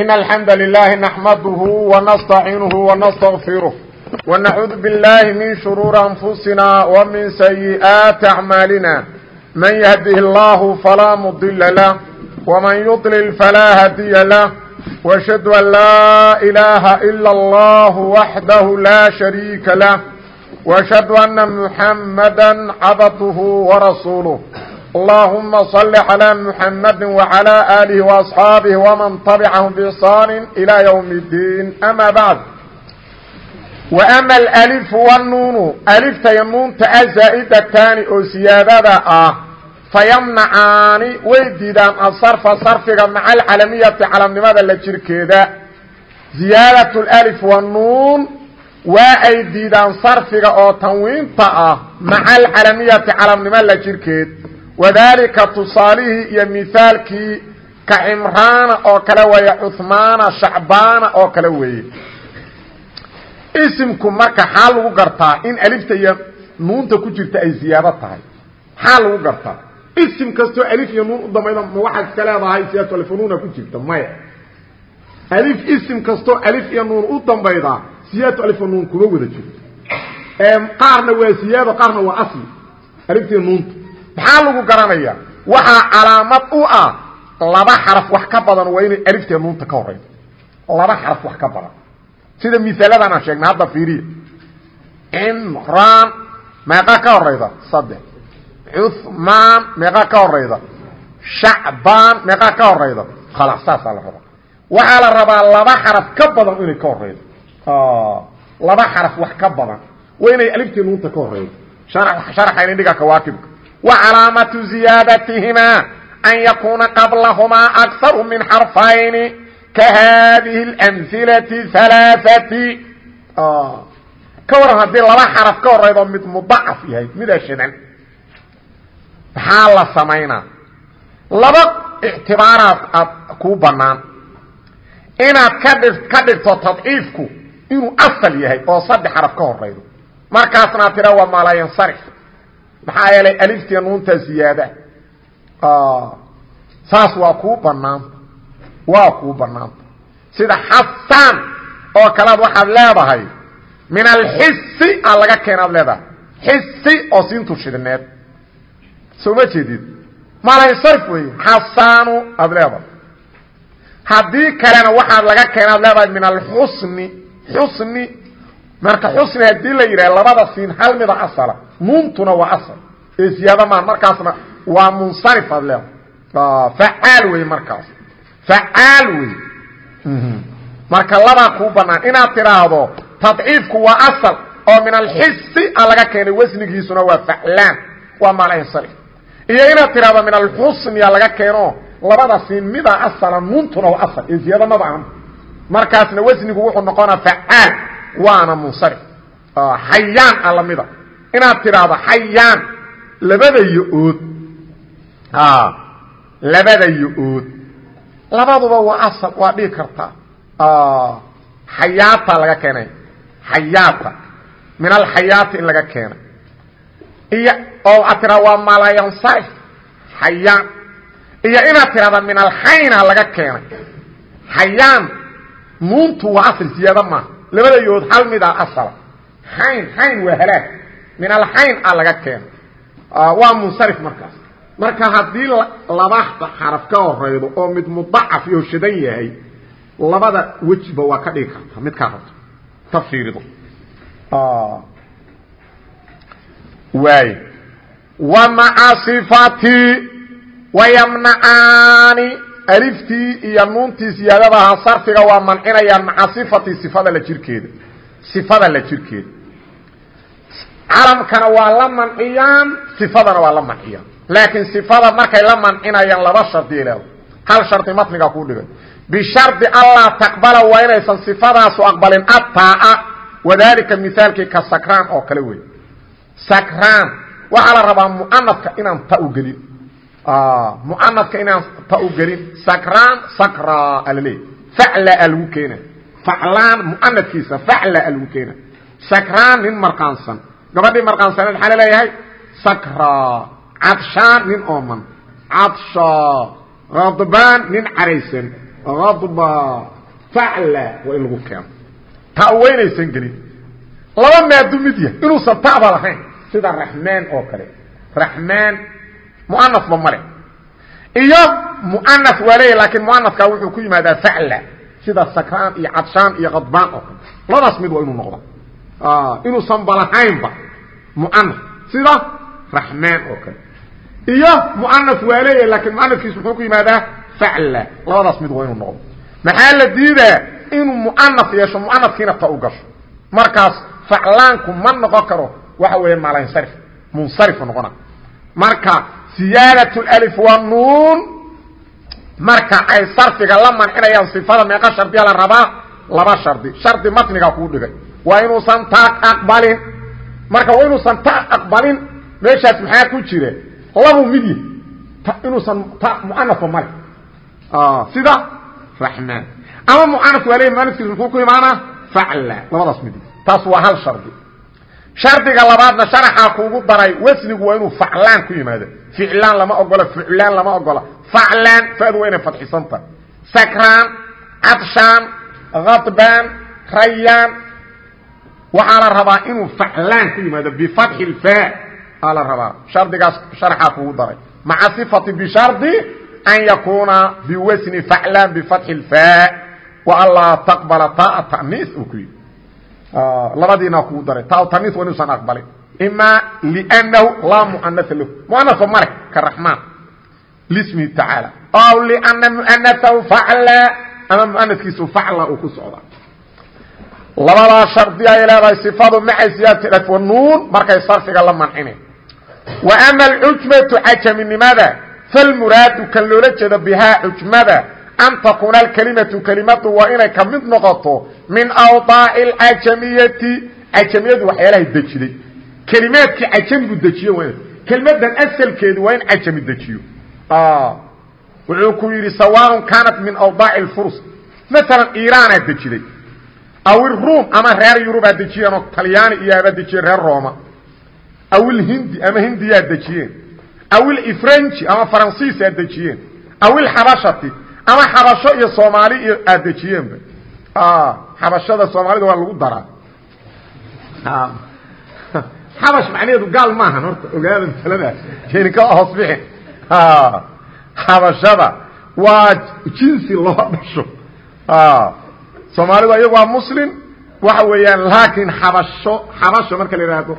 إن الحمد لله نحمده ونستعينه ونستغفره ونعوذ بالله من شرور أنفسنا ومن سيئات أعمالنا من يهده الله فلا مضل له ومن يضلل فلا هدي له واشهد أن لا إله إلا الله وحده لا شريك له واشهد أن محمدا عبده ورسوله اللهم صل على محمد وعلى آله وأصحاabه ومن تبعهم بإحsان إلى يوم الدين أmا بعد وأma الألف والnuun أlfta iyo nuunta aزaa'dataani oo siyaadada ah fayمnacaani way diidaan aصرفa صرفiga maca اcalamiyati calamnimada la jirkeeda ziyaadaة الألف والnuun waa ay diidaan صarfiga oo tanwiinta ah maca اcalamiyati calamnimo la jirkeed wadaalika tusaalihii iyo mihaalkii ka cimraana oo kale weeye cuhmaana shacbaana oo kale weeye. Isimku marka xaa lagu gartaa in alifta iyo nuunta ku jirta ay ziyaado tahay. Xaa lagu gartaa. Isim kastoo alif iyo nuun u dambayda ma waxaad iska leedahay siyaadatu alfunuuna ku jirta maya. Alif isim kastoo alif iyo nuun u dambayda siyaadatu alfunuun kuma wada jirto. Qaarna waa siyaado qaarna waa asli. Alifta iyo nuunta maxaa lagu garanaya? Waxaa calaamad u ah laba xaraf wax ka badan waa inay alifta nuunta ka horeydo laba xaraf wax ka badan. Sida miaaladan aan sheegnay hadda fiiriya cimraan meeqaa ka horeyda saddex. Cuhmaan meeqaa ka horeyda shacbaan meeqaa ka horeyda khalaas saasaa la rabaa. Waxaa la rabaa laba xaraf ka badan inay ka horeydo laba xaraf wax ka badan waa inay aliftii nuunta ka horeydo sharaxayna dhiga kawaakibka وcلاaمة زiياadتهma أن يkuna qبلهma أكثر من حرفayn kahdه الأمثلة ثaلاثة ka waran hadii laba xرف ka horeydo mid مضacف yahay mida shidan maxaa la samaynaa laba اعtibaaraad aad kuu banaan inaad ka dhigto تضciifku inuu أصل yahay oo saddex xرف ka horeydo markaasna tira waa maalaينصرف maxaa yeelay aliftiya nuuntaa ziyaada. Saas waa kuu banaanta waa kuu banaanta sida xasaan oo kalead waxaad leedahay min alxisi a laga leedahay. Xisi oo siintu shidneed. Soo ma jeedid? Malansarf wey xasaanu aad leedahay. Kalena waxaad laga keenaad leedahay min alxusni. Xusni marka xusni haddii la yidhaha labada siin hal mida asala nuuntuna waa asal. Ee ziyaada maa markaasna waa munsarif aad facaal wey markaas. Facaal wey marka labaa kuu banaan inaad tidhaahdo tadciifku waa asal oo min alxisi a keenay wasnigiisuna waa faclaan waa maalinsarif iyo inaad tidhahdo min alxusni a laga keeno labada siin mida asala nuuntuna waa asal. Ee ziyaada maba aan markaasna wasnigu wuxuu noqonaa facaal waana munsarif xayaan a lamida inaad tidhaahdo xayaan labada yo-ood labada yo-ood labaduba waa asal waa dhigi kartaa xayaata laga keenay. Xayaata. Min alxayaati in laga keenay. Iyo oo aad tidhahda waa malayansarif xayaan. Iyo inaad tidhahda min alxayna laga keenay. Xayaan. Nuuntu waa asal siyaada maaha labada yo-ood hal midaa asala. Xayn xayn waa halaag. Min alxayn a laga keenay waa munsarif markaas. Marka haddii laba xaraf ka horeydo oo mid mudacaf iyo shadan yahay labada wejba waa ka dhigi karta. Mid kaa rabto ka fiirido waay. Wa maca صifati wayamnacaani aliftii iyo nuuntii siyaadadaha sarfiga waa mancinayaan maca صifati sifada la jirkeeda. Sifada la jirkeeda. Calamkana waa la manciyaan sifadana waa la manciyaan. Laakiin sifada markay la mancinayaan laba shardiya leeda hal shardi matniga kuu dhigay bishardi allaa taqbala waa inaysan sifadaasu aqbalin ataa wadaalika mihaalkii ka sakraan oo kale wey sakraan. Waxaa la rabaa muanafka inaan ta u gelin muanafka inaan ta u gelin sakraan sakra alaleey facla a lagu keena. Faclaan muanafkiisa facla a lagu keena. Sakraan nin marqaansan gabadhii marqaansaneed maxaa la leeyahay sakra. Cadshaan nin ooman. Cadsha. Khadbaan nin caraysan. Adba facla waa in lagu keeno. Ta waynaysan gelin. Laba maadu mid yahay. Inuusan ta'ba lahayn. Sida raxmaan oo kale. Raxmaan muanasba male. Iyo muanas waa leeya laakiin muanaskaa wuxuu ku yimaadaa facla sida sakraan iyo cadshaan iyo qadbaan oo kale. Labadaas mid waa inuu noqda inuusan balahaynba muanas sida raxmaan oo kale. Iyo muanas waa leeya laakiin muanaskiisu muxuu ku yimaadaa facla labadaas mid waa inuu noqdo. Maxaa la diidaa? Inuu muanas yeesho muanaskiina ta u gasho. Markaas faclaanku ma noqon karo waxa weeya maalansarif munsarifu noqona. Marka siyaadaة اأlf والnuun marka ay sarfiga la mancinayaan صifada meeqa shardiya la rabaa laba shardi shardi matniga kuu dhigay waa inuusan ta aqbalin marka waa inuusan ta aqbalin meeshaas maxaa ku jira labu mid yahy inuusan ta muanafba male sida raxmaan ama muanaf waa leey muanafkiis muxuu ku imaanaa facla labadaas mid taas waa hal shardi shardiga labaadna sharaxaa kuugu daray wasnigu waa inuu faclaan ku yimaado ficlaan lama ogola fuclaan lama ogola. Faclaan fadu waa inay fadxisanta. Sakraan cadshaan khadbaan rayaan. Waxaa la rabaa inuu faclaan ku yimaado bifatxi lfaa aa la rabaa. Shardigaas sharaxaa kuugu daray. Maca sifati bishardi an yakuuna biwasni faclaan bifatxi lfaa wa anlaa taqbala taaa ta'niis uu ku yidhi. Labadiina kugu daray. Ta taniis waa inuusan aqbalin ima lnahu laa muanaa lahu muanasa male ka raxmaan lismihi tacaala aw lana muanasahu facla ama muanaskiisu facla uu ku socda labadaa shardi ay leedahay sifadu maca siyaadati nuun markay sarfiga la mancine wa ama alcujmatu cajaminimada falmuraadu kan loola jeedo bihaa cujmada an takuuna alkelimatu kelimadu waa inay ka mid noqoto min awdaaci alcajamiyati cajamiyadu waxyaalahay dejiday kelimaadkii cajamigu dejiyo waa kelimadan asalkeedu waa in cajami dejiyo. Wuxuu ku yidhi sawaaء kaanat min awdaaci اfurs maala iiraanaa dejiday. Aw iruum ama reer yurubaa dejiyeen oo talyaani iyo abaa dejiyeen reer rooma. Aw ilhindi ama hindiyaa dejiyeen. Aw ilifrenji ama faransiisaa dejiyeen. Aw ilxabashati ama xabasho iyo soomaali iyo aad dejiyeenba. Xabashada soomaalida waa lagu daraa xabash macnaheedu gaal maahan horta ogaada masaladaas keeni ka hoos bixin xabashada waa jinsi loo dhasho. Soomaalidu iyagu waa muslim waxa weeyaan laakiin xabasho xabasho marka la yidhaahdo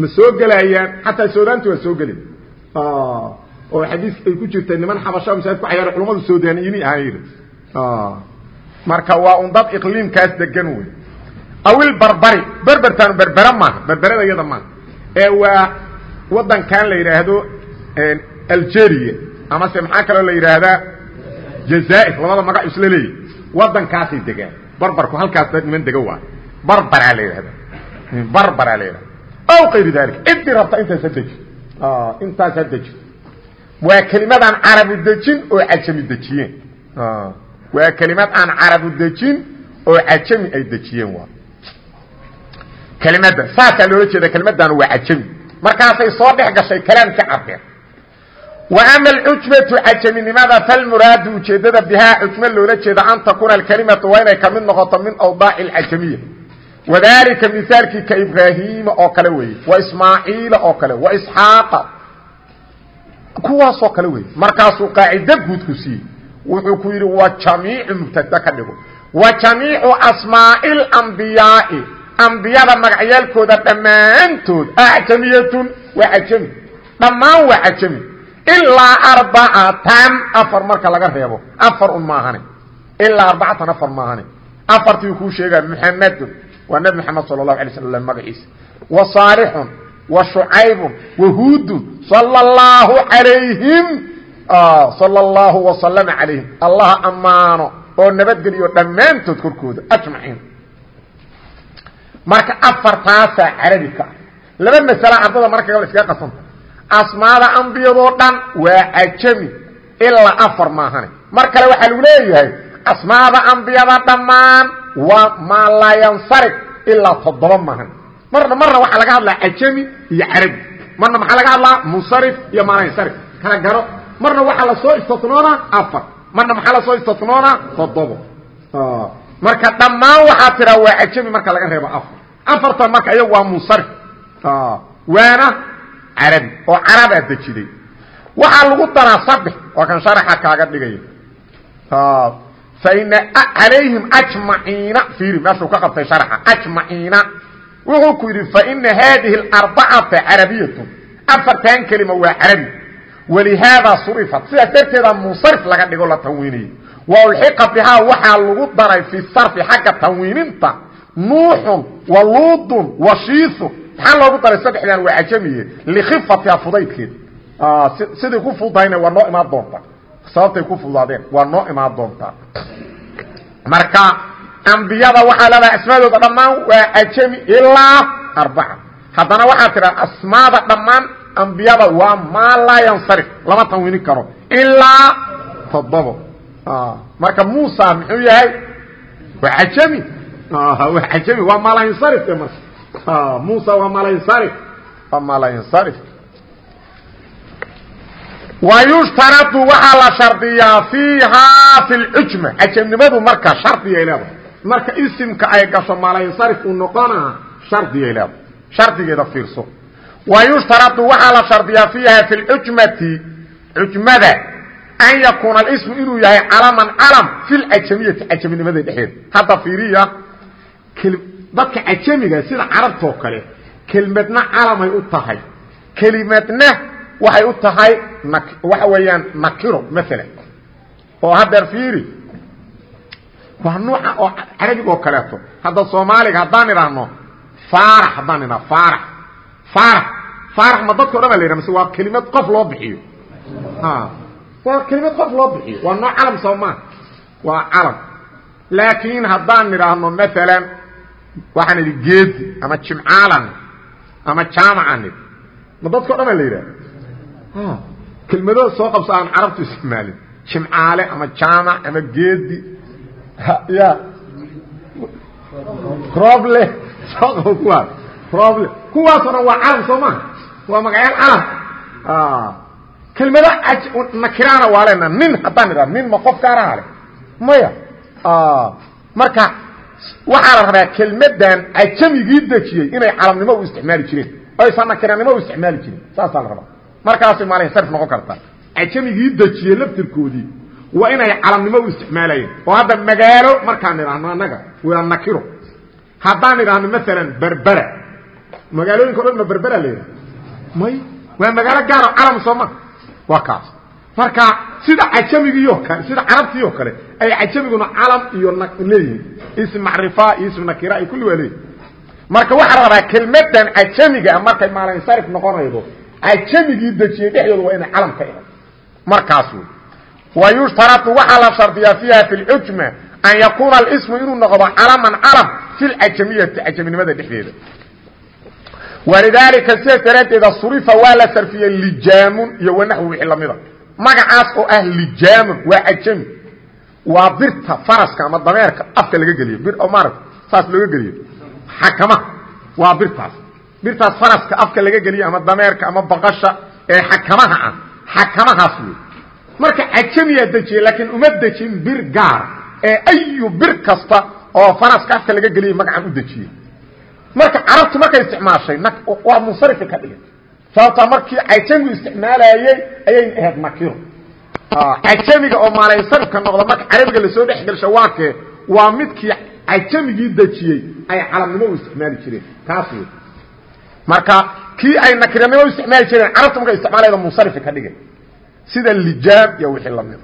ma soo gelayaan xataa suudaanti waa soo geli oo xadiis ay ku jirta niman xabasho masaajid ku cayaara culamadu suudaaniyini ahaan yidhi marka waa un dad iqliimkaas degan wey awil barbari berbertaanu berbera maaha berberada iyada maaha ee waa wadankan la yidhaahdo algeria. Amase maxaa kaloo la yidhaahdaa? Jazaa'ir labada magac isla leeyahy wadankaasay degaan. Barbarku halkaas dad niman dega waa barbaraa la yidhahda barbaraa la yidhahda aw kayri dalik ciddii rabta intaas ha deji intaas ha deji waa kelimad aan carabu dejin oo cajami dejiyeen. Waa kelimad aan carabu dejin oo cajami ay dejiyeen waa kelimada saasaa loola jeeda kelimaddan waa cajami. Markaasay soo dhex gashay kalaam ka cabeen wa ama alcujmatu cajaminimada falmuraadu ujeeddada bihaa cujmo loola jeeda an takuuna alkelimatu waa inay ka mid noqoto min awdaaci alcajamiya wadalika misaalkii ka ibraahiima oo kale weeye wa ismaaciila oo kale wa isxaaqa. Kuwaasoo kale weeye. Markaasuu qaacido guud ku siiyey. Wuxuu ku yidhi wa jamiicu mubtada ka dhigo. Wa jamiicu asmaa'i اlambiyaai ambiyada magacyaalkooda dhammaantood acjamiyatun waa ajami. Dhammaan waa ajami. Ilaa arbacatan afar marka laga reebo. Afar un maahane ilaa arbacatan afar maahane afartiiu kuu sheegaa muxamedun waa nebi moxamed sala allahu alay slam magaciisa. Wa saalixun wa shucaybun wa huudun sala allahu alayhim ah, sala allahu wasalama calayhim allaha ammaano oo marka afartaasaa carabi ka ah laba masala ardada marka gabal iskaga qasanta asmaada ambiyadoo dhan waa cajami ilaa afar maahane. Mar kale waxaa lagu leeyahay asmaada ambiyada dhammaan waa maa laa yansarif ilaa toddoba maahan marna marna waxaa laga hadlaa cajami iyo carabi marna maxaa laga hadlaa munsarif iyo maalayansarif kala garo. Marna waxaa la soo istisnoonaa afar. Marna maxaa la soo istinoona toddobo. Marka dhammaan waxaa tiraa waa cajami marka laga reebo afar afartan marka iyagu waa munsarif. Waana carabi oo carabaa dejiday waxaa lagu daraa saddex waa kan sharaxa kaaga dhigaya faina calayhim ajmaciina fiiri meeshuu ka qabtay sharaxa ajmaciina. Wuxuu ku yidhi faina haadihi arbacata carabiyatu afartan kelima waa carabi. Walihaadaa surifat. Sidaas darteeda munsarif laga dhigo la tanwiiniyey wa ulxiqa bihaa waxaa lagu daray fi sarfi xagga tanwiininta nuuxun wa luudun wa shiisu maxaa loogu daray saddexdan? Waa cajamiye likhifatiha fudaydkeed siday ku fududahayna waa noo imaan doontaa. Sababtay ku fududaadeen waa noo imaan doontaa. Marka ambiyada waxaa leedahay asmaadooda dhammaan waa cajami ilaa arbaca. Haddana waxaa tidhaa asmaada dhammaan ambiyada waa maa laa yansarif lama tanwiinin karo. Ilaa toddobo. Marka muusa muxuu yahay? Waa ajami waa ajami waa malansarif marka. Muusa waa malansarif waa malansarif wayushtaradu waxaa la shardiyaa fiihaa fi lcujma cajamnimadu marka shardigay leedahay. Marka isimka ay gasho malansarif uu noqonaa shardigay leedahay. Shardigeeda fiirso. Wayushtaradu waxaa la shardiyaa fiiha fi lcujmati cujmada an yakuuna alismu inuu yahay calaman calam fi lcajamiyati cajaminimada dhexeeda hadda fiiriya dadka cajamiga sida carabtoo kale kelmadna calamay u tahay. Kelimadna waxay u tahay waxa weeyaan nakiro maalan oo haddeer fiiri waa nuuca oo carabiga oo kaleeto. Hadda soomaaliga haddaan idhaahno faarax haddaan idhahno faarax. Faarax faarax ma dadka o dhan ba la yidhaha mise waa kelimad qof loo bixiyo. Waa kelimad qof loo bixiyo. Waa noo calam soo maa waa calam. Laakiin haddaan nidhaahno maalan waxaan idhi geedi ama jimcaalan ama jaamacan idhi ma dadka o dhan ba la yidhaha kelmado soo qabso aan carabtu isticmaalin. Jimcaale ama jaamac ama geedi. Ya roble soo kuwaas. Roble kuwaasoo dhan waa calam soo maha waa magayaal calam kelmado nakiraana waa lena nin haddaan idhahdo nin ma qof gaaraha leh. Maya. Marka waxaa la rabaa kelmadan cajamigii dejiyey inay calamnimo u isticmaali jireen. Oysan nakiranimo u isticmaali jirin saasaa la rabaa. Markaasay maalinsarif noqon kartaa cajamigii dejiyey laftirkoodii waa inay calamnimo u isticmaalayeen. Oo hadda magaalo markaan idhaahno annaga waa nakiro. Haddaan idhaahno maalan berbera. Magaalooyinka o dhan ma berbera la yidhaha may? Waa magaalo gaaro calam soo ma. Waa kaas marka sida cajamigiio kale sida carabtii oo kale ay cajamiguna calam iyo leeyihiin ism macrifa iyo ism nakira ay kulli waa leeyihiin marka waxaa la rabaa kelmadan cajamiga markay maalinsarif noqonaydo cajamigii dejiyey dhexdooda waa inay calam ka ihan markaas wey wayushtaratu waxaa la shardiyaa fiiha fi lcujma an yakuuna alismu inuu noqdo calaman calam fi lcajamiyati cajaminimada dhexdeeda. Walidaalika sidaas daraaddeeda surifa waa la sarfiyey lijaamun iyo wanaxwi wixii lamida magacaas oo ah lijaamun waa cajami waa birta faraska ama dameerka afka laga geliyo. Bir oo maarata saas looga geliyo. Xakamaha waa birtaas. Birtaas faraska afka laga geliyo ama dameerka ama baqasha ee xakamaha ah. Xakamahaas wey marka cajamiyaa dejiyey laakiin uma dejin bir gaara ee ayu bir kasta oo faraska afka laga geliyay magacan u dejiyey marka carabtu markay isticmaashay waa munsarifi ka dhigay sababtaa markii cajamigu isticmaalayey ayay ahayd nakiro cajamiga oo maalansarifka noqda marka carabiga la soo dhex gelsho waa kee waa midkii cajamigii dejiyey ay calamnimo u isticmaali jireen. Kaas wey marka kii ay nakiranimo u isticmaali jireen carabta markay isticmaalayda munsarifi ka dhigay sida lijaam iyo wixii la mid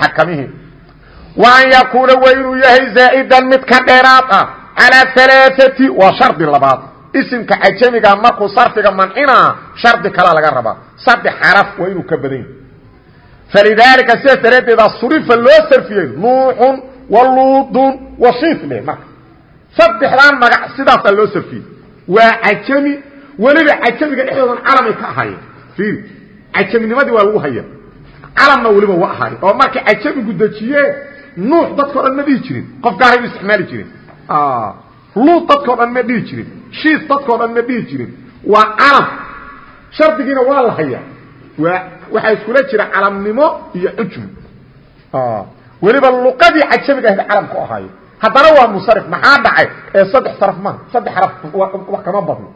xakamihii. Wa an yakuuna waa inuu yahay zaa'idan mid ka dheeraad ah calaa alaaati waa shardi labaad isimka cajamiga markuu sarfiga mancinaa shardi kalaa laga rabaa. Saddex xaraf waa inuu ka badan yahy falidaalika sidaas daraaddeeda surifa loo sarfiyey nuuxun wa luudun wa shiifle marka. Saddexdaan magac sidaasaa loo sarfiyey. Waa cajami weliba cajamiga dhexdoodan calamay ka ahaayeen. Fiiri cajaminimadii waa lagu haya calamna weliba wa ahaay oo markay cajamigu dejiye nuux dadkao dhan ma dhihi jirin qof gaaray u isticmaali jirin luud dadkao dhan ma dhihi jirin. Shiis dadkao dhan ma dhihi jirin. Waa calam shardigiina waa la haya waa waxaa iskula jira calamnimo iyo cujm weliba luqadii cajamiga ahd calamku ahaayo haddana waa munsarif maxaa dhacay? Ee saddex saraf maha saddex xaraf wax kama badno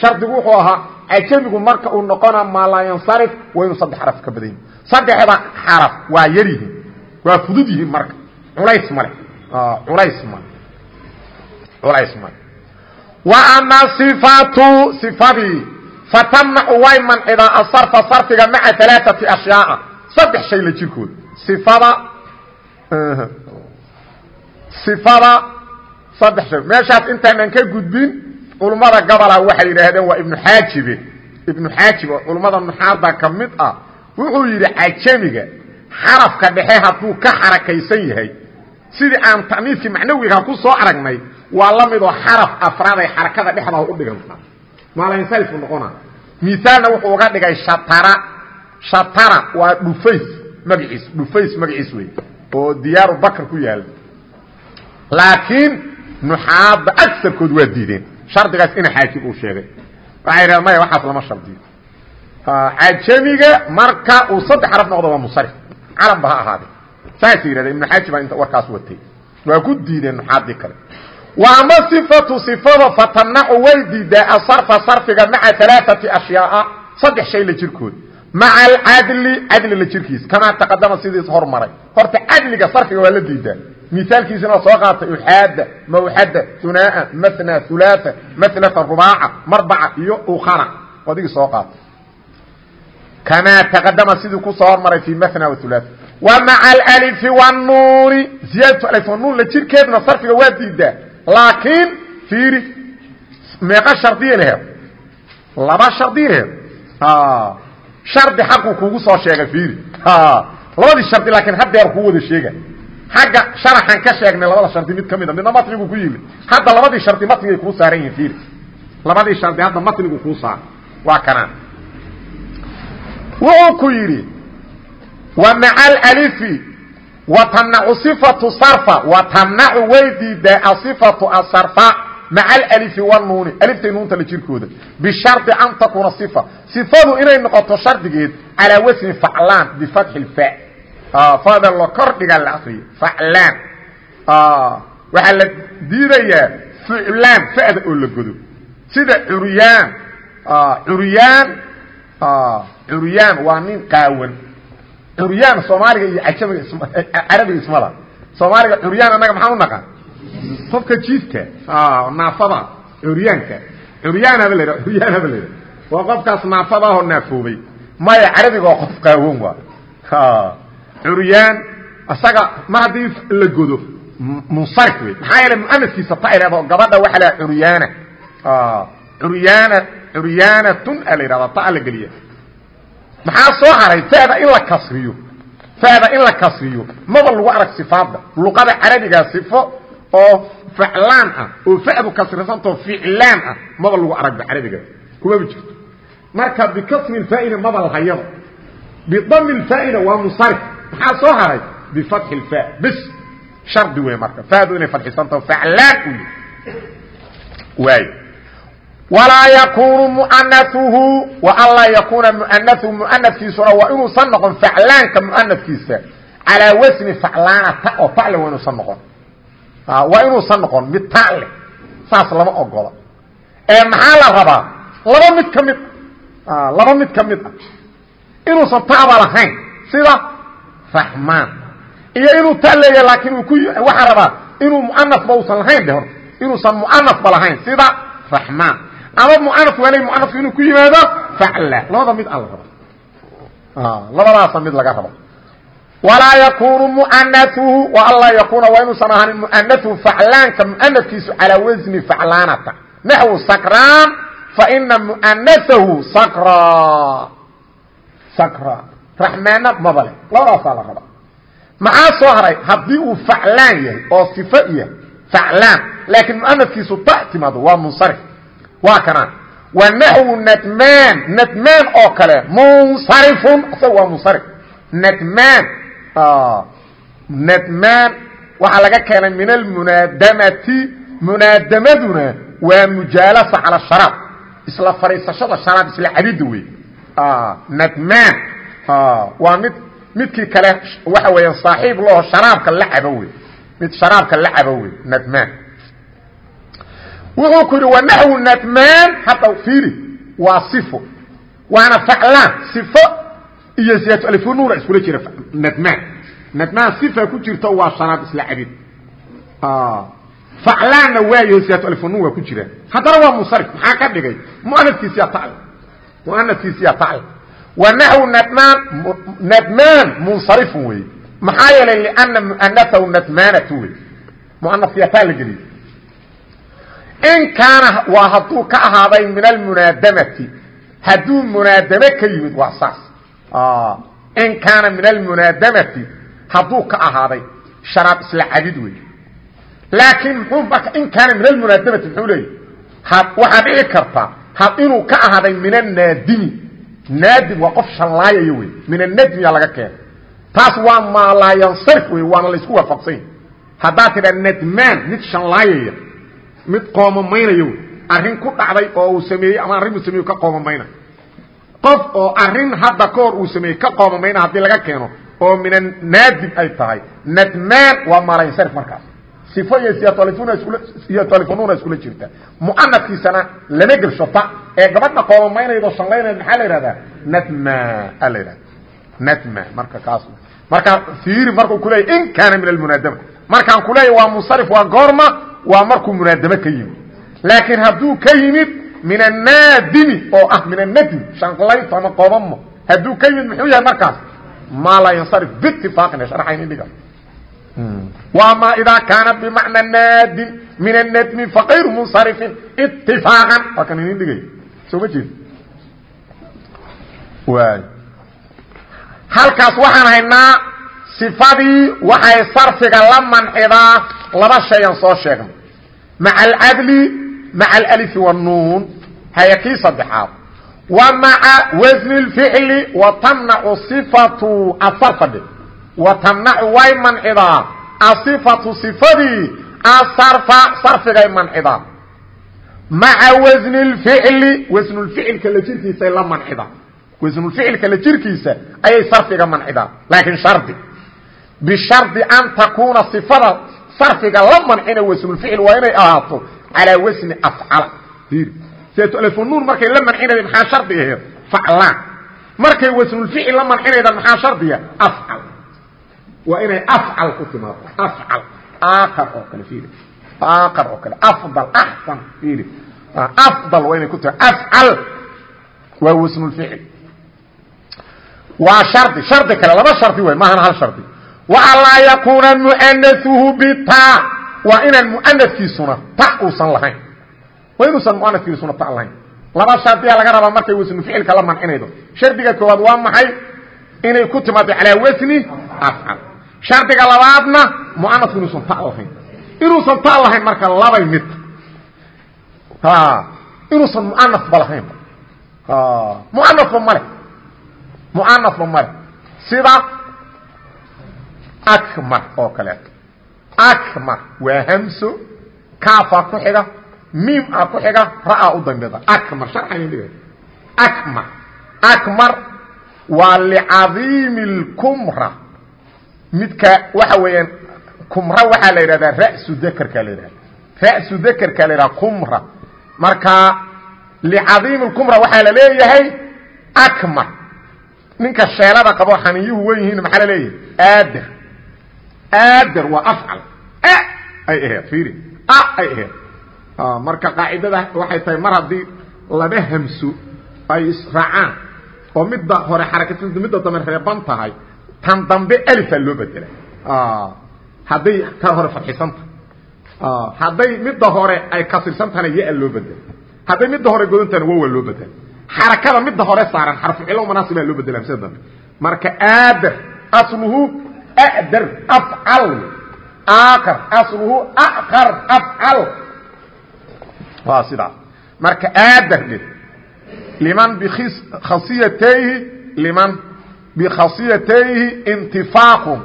shardigu wuxuu ahaa cajamigu marka uu noqona maa laa yansarif waa inuu saddex xaraf ka badan yihiin saddexda xaraf waa yar yihiin waa fudud yihiin marka. Culays male culays male culays ma ama ifaatu ifadii fatamnacu way mancidaa asarfa sarfiga maca alaaati ashyaaa saddex shay la jirkood ifada ifada saddex shay. Meeshaas intaanan ka gudbin culummada gabola waxay yidhaahdeen waa ibnu xaajibe. Ibnu xaajib oo culummada nuxaada ka mid ah wuxuu yidhi cajamiga xarafka dhexe hadduu ka xarakaysan yahay sidii aan ta'niifkii macnawiga ku soo aragnay waa la midoo xaraf afraad ay xarakada dhexda u dhiganta maalinsalfu noqona miaalna wuxuu uga dhigay shatara. Shatara waa dhufays magaciis dhufays magaciis wey oo diyaaru bakr ku yaalla laakiin nuxaadda agarkood waa diideen. Shardigaas ina xaajib uu sheegay. Waxay dhahen maya waxaas lama shardiyo. Cajamiga marka uu saddex xaraf noqdo waa munsarif calanba ha ahaade saasay yidhahdeen ibnu xaajib baa inta warkaas watay. Waa ku diideen nuxaaddii kale ama صiatu صifada fatanacu way diidaa asarfa sarfiga maca alaaati ashyaaa saddex shay la jirkood. Maca alcadli cadli la jirkiis. Kamaa taqadama sidiis hormaray. Horta cadliga sarfiga waa la diidaa. Miaalkiisina waa soo qaatay uaada mawxada unaa mna ulaa mlaa rubaaca marbaca iyo ukana adigii soo qaatay. Kamaa taqadama sidii ku soo hormaray fi mna ulaa wa maca alii wanuuni ziyaadatu alif wanuun la jirkeedna sarfiga waa diidaa laakiin fiiri meeqa shardiya laheed laba shardiya laheed shardi xaquu kugu soo sheegay fiiri. Labadii shardi laakiin haddeer kuu wada sheega xagga sharaxan ka sheegnay labada shardi mid ka mida midna matnigu ku yimid. Hadda labadii shardi matnigay kuu saaran yihiin fiiri. Labadii shardi hadda matnigu kuu saaran. Waa kanaan. Wuxuu ku yidhi wa maca alalifi wa tamnacu صifatu sarfa wa tamnacu way diidaa aصifatu asarfa maca alalifi wanuuni aliftay nuunta la jirkooda bishardi an takuuna صifa صifadu inay noqoto shardigeed calaa wasni faclaan bifatxi اfa fada lo kor dhiga la akriyo faclaan waxaa la diidayaa fuclaan fa'da oo la godo sida curyaan curyaan curyaan waa nin qaawan curyaan soomaaliga iyo carabiga ismala soomaaliga curyaan annaga maxaan u naqaan qofka jiifka naafada curyaanka. Curyaanaba la curyaanaba la waa qofkaas naafada ahoo naafoobay. Maya carabiga waa qof qaawan waa. Curyaan isaga mar haddii la godo munsarif wey. Maxaa yeele muanaskiisa ta leedo gabadha waxa la curyaana curyaana curyaanatun a la yidhahda ta la geliya maxaa soo haray? Fada in la kasriyo. Fada in la kasriyo. Maba lagu arag sifaadda. Luqada carabiga sifo oo faclaan ah oo fadu kasrisantao ficlaan ah maba lagu aragba carabiga kumaba jirto. Marka bikasri lfaaina maba lahayaba bidami lfaaina waa munsarif maxaa soo haray? Bifatxi lfa bis. Shardi wey marka. Fadu inay fadxisantao faclaan u waay walaa yakunu muanaثuhu wa anlaa yakuuna muanaثuhu muanakiisuna waa inuusan noqon faclaanka muanakiisa calaa wasni faclaana ta oo tale waa inuusan noqon waa inuusan noqon mid ta leh saas lama ogola ee maxaa la rabaa laba mid ka mid a laba mid ka mid ah inuusan taba lahayn sida fahmaan iyo inuu ta leeyahay laakiin uu ku waxaa rabaa inuu muanafba uusan lahayn dhe horta inuusan muanafba lahayn sida raxmaan ama muanaf waaley muanafku inuu ku yimaado facla labada mid aan la raba ah, labadaasa mid laga rabo. Walaa yakunu muanahu wa anlaa yakuuna waa inuusan ahaanin muanahu faclaanka muanafkiisu calaa wasni faclaanata naxwu sakraan faina muanahahu sakra. Sakra. Raxmaana mabale labadaasaa la raba maxaa soo haray? Uu faclaan yahay oo sifo iyo faclaan laakiin muanafkiisu ta timaado munsarif waa kana wa naxwu nadmaan. Nadmaan oo kale munsarifun. Isaga waa munsarif. Nadmaan. Nadmaan waxaa laga keenay min almunaadamati munaadamaduna waa mujaalasa cala sharaab. Isla fadhiisashada sharaab isla cabidda wey nadmaan. Waa mid midkii kale waxa weeyaan saaxiib laho sharaabka la cabo wey mid sharaabka la cabo wey nadmaan wuxuu ku yidhi wanaxwu nadmaan hadda fiiri waa sifo waana faclaan sifo iyo ziyaatu alifunuura iskula jira nadmaan nadmaan sifa ku jirto waa sharaab isla cabid faclaanna waayaho ziyaatu alifunuur waa ku jiraan haddana waa munsarif maxaa ka dhigay muanafkiisiyaa tal muanafkiisiyaa tal wanaxwu nadmaan nadmaan munsarifun wey maxaa yeelay liana muanafahu nadmaanatu wey muanafkiyaa taa la geliyey in kaana waa hadduu ka ahaaday min almunaadamati hadduu munaadame ka yimid waa saas. In kaana min almunaadamati hadduu ka ahaaday. Sharaab isla cabid wey laakiin muxuu marka in kaana min almunaadamati muxuu leeyahy waxaa dhici karta inuu ka ahaaday min annaadimi. Naadim waa qof shallaayaya wey min annadmiyaa laga keena taas waa maalaayansarif wey waana laysku waafaqsanya haddaad tidhaa nadmaan mid shallaayaya mid qoomamaynaya wey arrin ku dhacday oo uu sameeyey ama arrin uu sameeye ka qoomamayna. Qof oo arrin hadda ka uu sameeyey ka qoomamayna haddii laga keeno oo min anaadim ay tahay. Nadmaan waa maalaayansarif markaas. Sifo iyo siyatalifununa iskula jirta. Muanafkiisana lama gelsho ta ee gabadha qoomamaynaydo shanlaynayda maxaa la yidhahdaa? Nadma a nadma marka kaas. Marka fiiri markuu kuleeyay in kaana min almunaadama markaan kuleeya waa munsarif waa goorma waa markuu munaadamo ka yimid. Laakiin hadduu ka yimid min annaadimi oo ah min anadmi shanlayto ama qobamo hadduu ka yimid muxuu yahay markaas? Hmm. Maa laa yansarif biitifaaqina sharcayni dhiga wama idaa kaana bimacna naadin min anadmi faqayru munsarifin itifaaqan waa kan idin dhigay. Soo ma jeed waay. Halkaas waxaan haynaa sifadii waxay sarfiga la mancidaa laba shayaan soo sheegnay. Maca alcadli maca alli wanuun haya kii saddexaad. Wa maca wasni lficli wa tamnacu ifatu afar fadhi wa tamnacu way asifatu ifadii asarfa sarfigay mancidaa maca wasni اlficli wasnulficilka la jirkiisay la mancidaa wasnulficilka la jirkiisa ayay sarfiga mancidaa laakiin shardi. Bishardi an takuuna ifada sarfiga la mancina wasnuficil waa inay ahaato calaa wasni afcala. Nuun markay la mancinaya maxaa shardi aheed aclaan markay wasnulficil la mancinaydan maxaa shardiya afcal. Waa inay afcal ku timaado acal aar oo kale aar oo kale. Adal axsan afdal waa inay ku tima afcal waa wasnulficil waa shardi. Shardi kale laba shardi way maahan hal shardi wa anlaa yakuuna mu'anasuhu bita waa inaan mu'anaskiisuna ta uusan lahayn. Waa inuusan mu'anaskiisuna ta lahayn. Laba shardiyaa laga rabaa markay wasnuficilka la mancinaydo. Shardiga koowaad waa maxay? Inay ku timaado calaa wasni afcal. Shardiga labaadna muanasku inuusan ta lahayn. Inuusan ta lahayn marka labay mid. Inuusan muanasba lahaynba muanasba male muanasba male sida akmar oo kaleeto. Akmar waa hamso kaafaa ku xiga miim a ku xiga ra'aa u dambida akmar dhiga akmar akmar waa licadiimi اlkumra midka waxa weeyaan kumra waxaa la yidhahdaa rasu dekerka la yidhahda rasu dekerka la yidhaha kumra. Marka licadiimi kumra waxaa la leeyahay akmar. Ninka sheelada qabo xaniyuhu wen yihiin maxaa la leeyahay? Aader aader waa afcal. Ay aheed fiiri. A ay aheed. Marka qaacidada waxay tahay mar haddii laba hamso ay israacaan oo midda hore xarakatu midda dambe reeban tahay tan dambe alifaa loo bedela hadday tan hore fadxisanta hadday midda hore ay kasirsantaana ya loo bedela hadday midda hore godantahana wowa loo bedela xarakada midda hore saaran xarfu cilo manaasibaa loo bedela hamsada dambe. Marka aadar asluhu adar afcal aakar asluhu akar afcal waa sidaas marka aadar dhe liman bikhasiyatayhi liman bkhasiyatayhi intifaaqun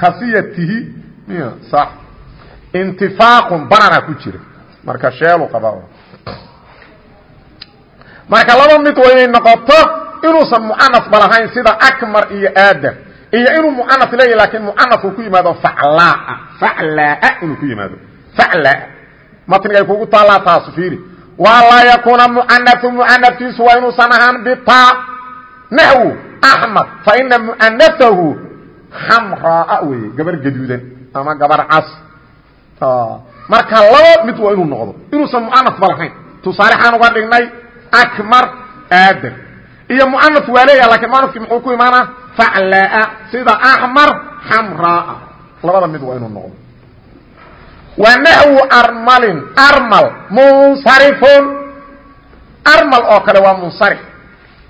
khasiyatihi miy sax intifaaqun banana ku jira marka sheelu qaba marka laba mid waa inay noqoto inuusan mucanaf ba lahayn sida akmar iyo aadam. Iyo inuu mucanaf leeyahy lakiin mucanafku ku yimaado faclaa faclaa inuu ku yimaado. Faclaa matnigay kugu taallaa taasu fiiri. Waa laa yakuuna mucanau mucanafkiisu waa inuusan ahaan bitaa naxwu axmed fa ina mucanafahu xamraa weeye gabar gaduudan ama gabar cas. Marka labo mid waa inuu noqdo. Inuusan mucanaf ba lahayn. Tusaalehaan uga dhignay akmar aadam iyo mucanaf waa leeyaha laakiin mucanafkii muxuu ku imaanaa faclaa sida axmar xamraa labada mid waa inuu noqdo. Wa naxwu armalin armal munsarifun. Armal oo kale waa munsarif.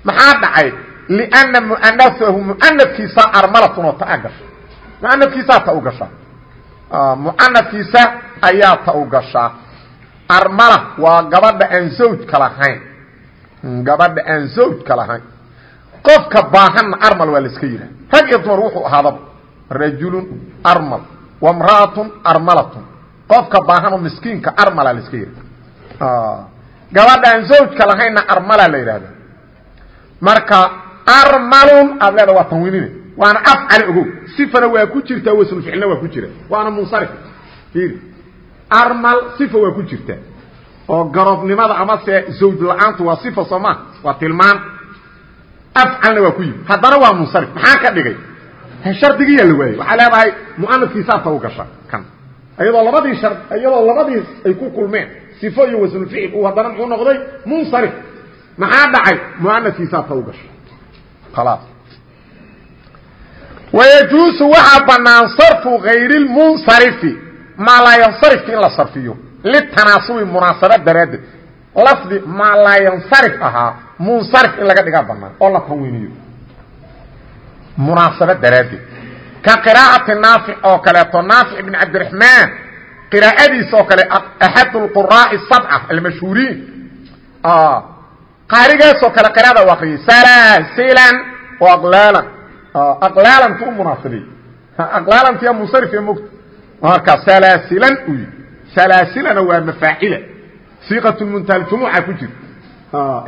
Maxaa dhacay? Lianna muanafahu muanafkiisa armalatun oo taa gasha. Muanafkiisaa ta u gashaa mucanafkiisa ayaa ta u gashaa armala waa gabadha aan zawjka lahayn gabadha aan zawjka lahayn. Qofka baahanna armal waa la iska yidhaha rag iyo dumar wuxuu ahaadaba rajulun armal wamra'atun armalatun. Qofka baahanoo miskiinka armala la iska yidhaha gabadha aan zawjka lahaynna armala la yidhahda marka armalun aad leeda waa tanwiinine. Waana afcali ogow. Sifana waa ku jirtaa waslficilna waa ku jira. Waana munsarif. Armal sifa waa ku jirta oo garoobnimada amase zawj la'aantu waa sifa soo maa waa tilmaan. Afcalna waa ku yimi haddana waa munsarif. Maxaa ka dhigay? Shardigiyaa la waayey waxaa leedahay muanafkiisaata u gasha kan. Iyadoo labadii shar iyadoo labadii ay ku kulmeen sifo iyo waslficil uu haddana muxuu noqday munsarif. Maxaa dhacay? Muanafkiisaata u gasha. Khalaas wayajuusu waxaa banaan sarfu hayri lmunsarifi maa laa yansarifka in la sarfiyo litanaasubi munaasaba daraaddeed. Lafdi maa laa yansarif ahaa munsarif in laga dhigaa banaan oo la tanwiiniyo. Munaasaba daraaddeed. Ka qiraa'ati naafic oo kaleeto naafic ibn cabdiraxmaan qiraa'adiisa oo kale axad lquraa'i sabca almashhuuriin. Qaarigaasoo kale qiraada u akriyay salaasilan o aqlaalan. Aqlaalantu u munaasabay. Aqlaalantiya munsarif ee mogta marka salaasilan u yii salaasilana waa mafaacila. Siiqat muntahaljumuca ku jirta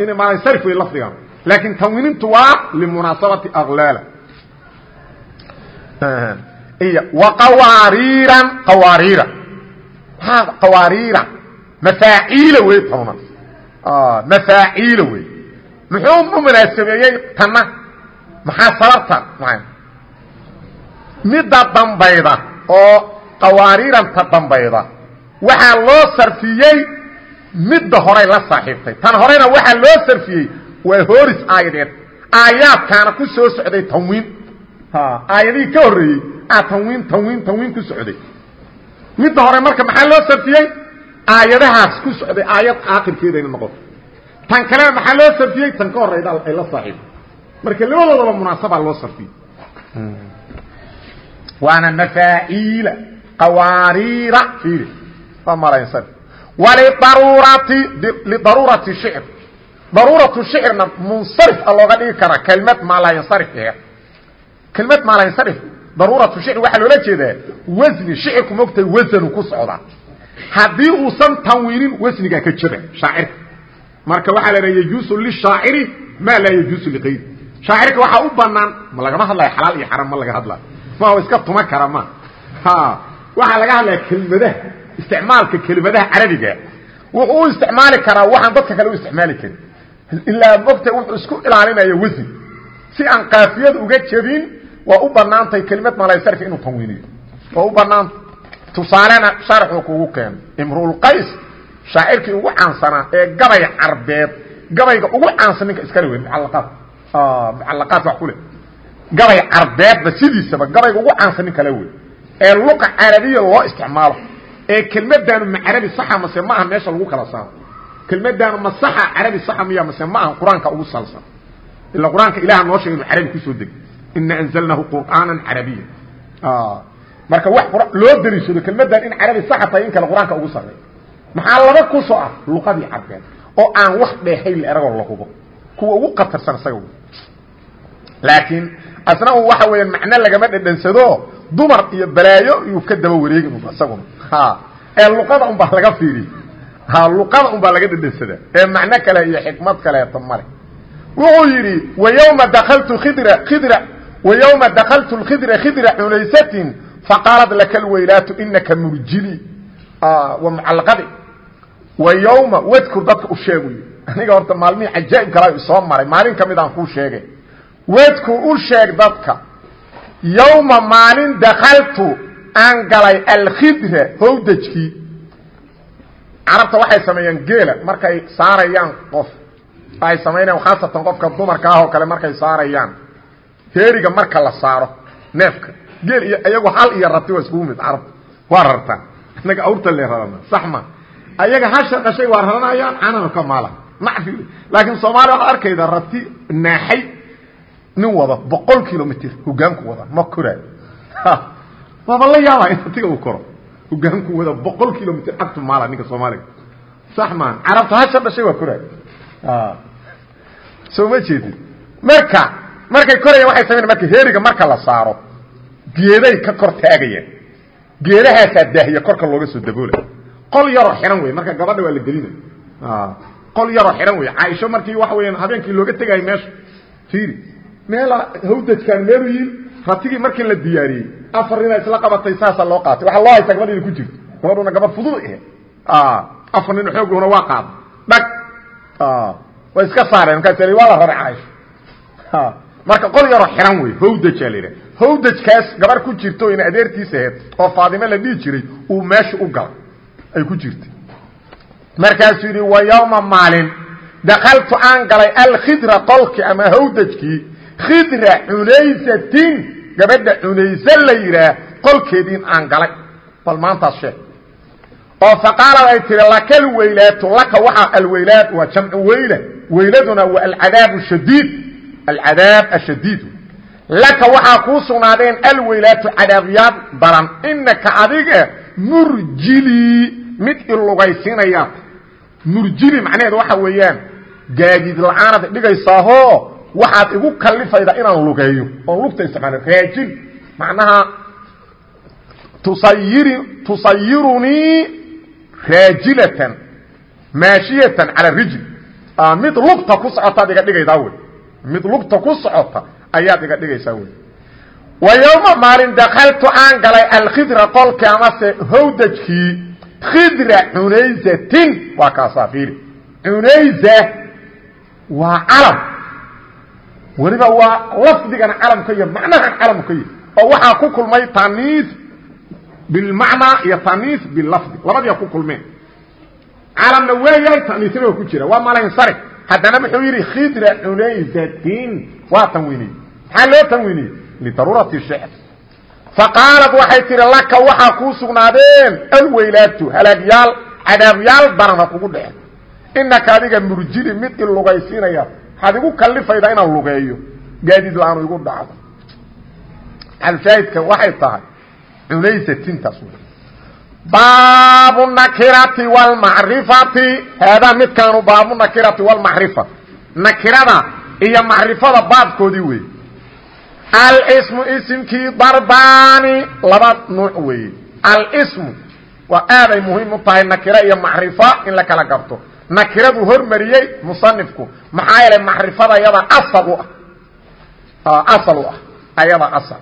inay maansarif wey lafdigan laakiin tanwiinintu waa limunaasabati aqlaala iyo waqawaariiran qawaariira. Maxaa qawaariira. Mafaaciila wey tanuna mafaaciila wey. Muxuu u munaasabeeyey tanna? Maxaa sababta? Maa midda dambayda oo qawaariiranta dambayda waxaa loo sarfiyey midda horay la saaxiibtay. Tan horena waxaa loo sarfiyey waa hooris aayadeed. Aayaadkaana ku soo socday tanwiin. Aayadihii ka horreeyey a tanwiin tanwiin tanwiin ku socday. Midda hore marka maxaa loo sarfiyey? Aayadahaas ku socday aayad aakhirkeedayna noqoto tan kalena maxaa loo sarfiyey? Tan ka horrayda ay la saaxiibtay. Marka labadoodaba munaasabaa loo sarfiyey. Waana mafaaciila qawaariira fiiri malaysan walidaruurati lidaruurati shicr daruuratu shicrna munsarif a looga dhigi karaa kelmad maalayansarif ee kelmad maalayansarif daruuratu shicr waxaa loola jeedaa wasni shicirku mogtahay wasanu ku socdaa haddii uusan tanwiinin wasnigaa ka jaba shaacirka marka waxaa la dhaha yajuusu lishaaciri maa laa yajuusu liqayri shaacirka waxaa u banaan ma lagama hadlayo xalaal iyo xaram ma laga hadlayo ma iska tuma kara ma. Waxaa laga hadlaya kelmadaha isticmaalka kelimadaha carabiga wuxuu u isticmaali karaa waxaan dadka kale u isticmaali karin. Ilaa mogta wuxuu isku ilaalinayo wasni si aan kaafiyad uga jebin waa u banaantay kelimad malaysarfi inuu tanwiiniyo. Waa u banaanta tusaalena sharxuu kugu keeno imruulqays shaacirkii ugu caansanaa ee gabay carbeed gabayga ugu caansan ninka iskale wey mucallaqaad mucallaqaad wax ku leh. Gabay carbeedba sidiisaba gabayga ugu caansan nin kale wey ee luqa carabiya loo isticmaalo ee kelmadaanu ma carabi saxa mase ma aha meesha lagu kala saaro. Kelmadaanu ma saxa carabi saxa miya mase ma aha qur'aanka ugu salsan. Ila qur'aanka ilaha noo sheegay inu carabi ku soo degay. Ina anzalnahu qur'aanan carabiya marka wax loo dariishado kelmadan in carabi saxa tahay in kale qur'aanka ugu sarreey maxaa laba ku soo ah? Luqadii carbeed oo aan wax dheehay la eragoo la hubo. Kuwa ugu qatarsan isaga laakiin asna waxa weeyaan macno lagama dhedhansado dumar iyo balaayo iyuu ka daba wareegi un isaguna ee luqada un baa laga fiiriy luqada un baa laga dhedhansadaa ee macno kale iyo xikmad kaleeto male wuxuu yidhi wayma dakaltu khidra. Khidra wayowma dakaltu khidra khidra cunaysatin faqaalad laka lweylaatu inaka murjili. Waa mucalaqadi wayowma wadkur dadka u sheeg wy aniga horta maalmihii cajaa'ib kala isoo maray. Maalin ka mid aan kuu sheegay. Wadkur u sheeg dadka. Yowma maalin dakaltu aan galay alkhidra howdajkii carabta waxay sameeyaan geela markay saarayaan qof. Waxay samaynayaan khaasatan qofka dumarka ah oo kale markay saarayaan. Heeriga marka la saaro neefka. Geel iyo iyagu hal iyo rati waa iskugu mid carabta. Waa rartaan inaga awrta le rarana sax ma ayaga hasha dhashay waa raranayaan canana ka maala. Nacfi laakiin soomaaliya waxaad arkayda rati naaxay. Nin wada boqol kilomitr hogaanku wada ma koraayo waaba la yaaba in ratiga uu koro. Hogaanku wada boqol kilomitr agtu maala ninka soomaaliga. Sax maan carabta hasha dhashay waa koraayo soo ma jeedid marka markay korayaan waxay samayn marka heeriga marka la saaro geeday ka kor taagayaan. Geedahaasaa daahiya korka looga soo daboola qol yaroo xihan wey marka gabadha waa la gelina qol yaroo xihan wey caaisho markii waxa weeyaan habeenkii looga tegayay meesha. Fiiri. Meela hawdajkaan meelu yimi ratigii markii la diyaariyey afar nina isla qabatay saasaa loo qaatay. Waxaa loo haysaa gabadheeda ku jirto gabadhuna gabadh fudud ahe afar nin xooguna waa qaada dhag. Way iska saareen. Markaas waa la raray caaisho marka qol yaroo xihan wey hawdajaa la yidhaha hawdajkaas gabar ku jirto ina adeertiisa aheyd oo faadime la dhihi jiray uu meesha u galay. Ay ku jirtay. Markaasuu yidhi wa yowma maalin dakaltu aan galay alkhidra qolkii ama hawdajkii khidra cunaysatin gabadha cunayse la yidhaah qolkeediin aan galay. Bal maantaas sheeg. Oo faqaalad ay tihi laka alweylaatu laka waxaa alweylaad waa jamcu weyla. Weyladuna waa alcadaab shadiid. Alcadaab ashadiid. Laka waxaa kuu sugnaadeen alweylaatu cadaabyaad daran inaka adiga murjilii mid ilugaysiinayaad murjili macnaheedu waxa weeyaan gaadiid la'aanaad dhigaysaahoo waxaad igu kalifayda inaan lugeeyo oon lugta isticmaalo raajil macnaha tusayiri tusayirunii raajilatan maashiyatan cala rijl mid lugta ku socotaad iga dhigaydaa wey. Mid lugta ku socota ayaad iga dhigaysaa wey. Wa yowma maalin dakaltu aan galay alkhidra qolkii amase hawdajkii khidra cunaysatin waa kaasaa fiiri. Cunaysa waa calam weliba waa lafdigana calamka iyo macnahan calamka iyo oo waxaa ku kulmay taniis bilmacnaa iyo taniis bilafdi labadiia ku kulmeen. Calamna waa yahay taniisna ku jira waa malansari haddana muxuu yidhi khidra cunaysatin waa tanwiiniyey maxaa loo tanwiiniyey lidaruurati shicr faqaalad waxay tihi laka waxaa kuu sugnaadeen alweylaatu halaagyaal cadaabyaal darana kugu dhece inaka adiga murjili mid i waxaad igu kalifaydaa inaan lugeeyo gaadiid la'aanu dhacdo. Alshaahidka waxay tahay cunaysatintaas baabu nakirati wlmacrifati haadaa midkaanu baabu nakirati wlmacrifa nakirada iyo macrifada baabkoodii wey alsmu isimkii darbaani laba nuuc weeye alsmu waa aaday muhiim u tahay nakira iyo macrifa in la kala garto nakiradu hormariyey musanifku. Maxaa yeelay macrifada ayadaa asal u ah asal u ah. Ayadaa asal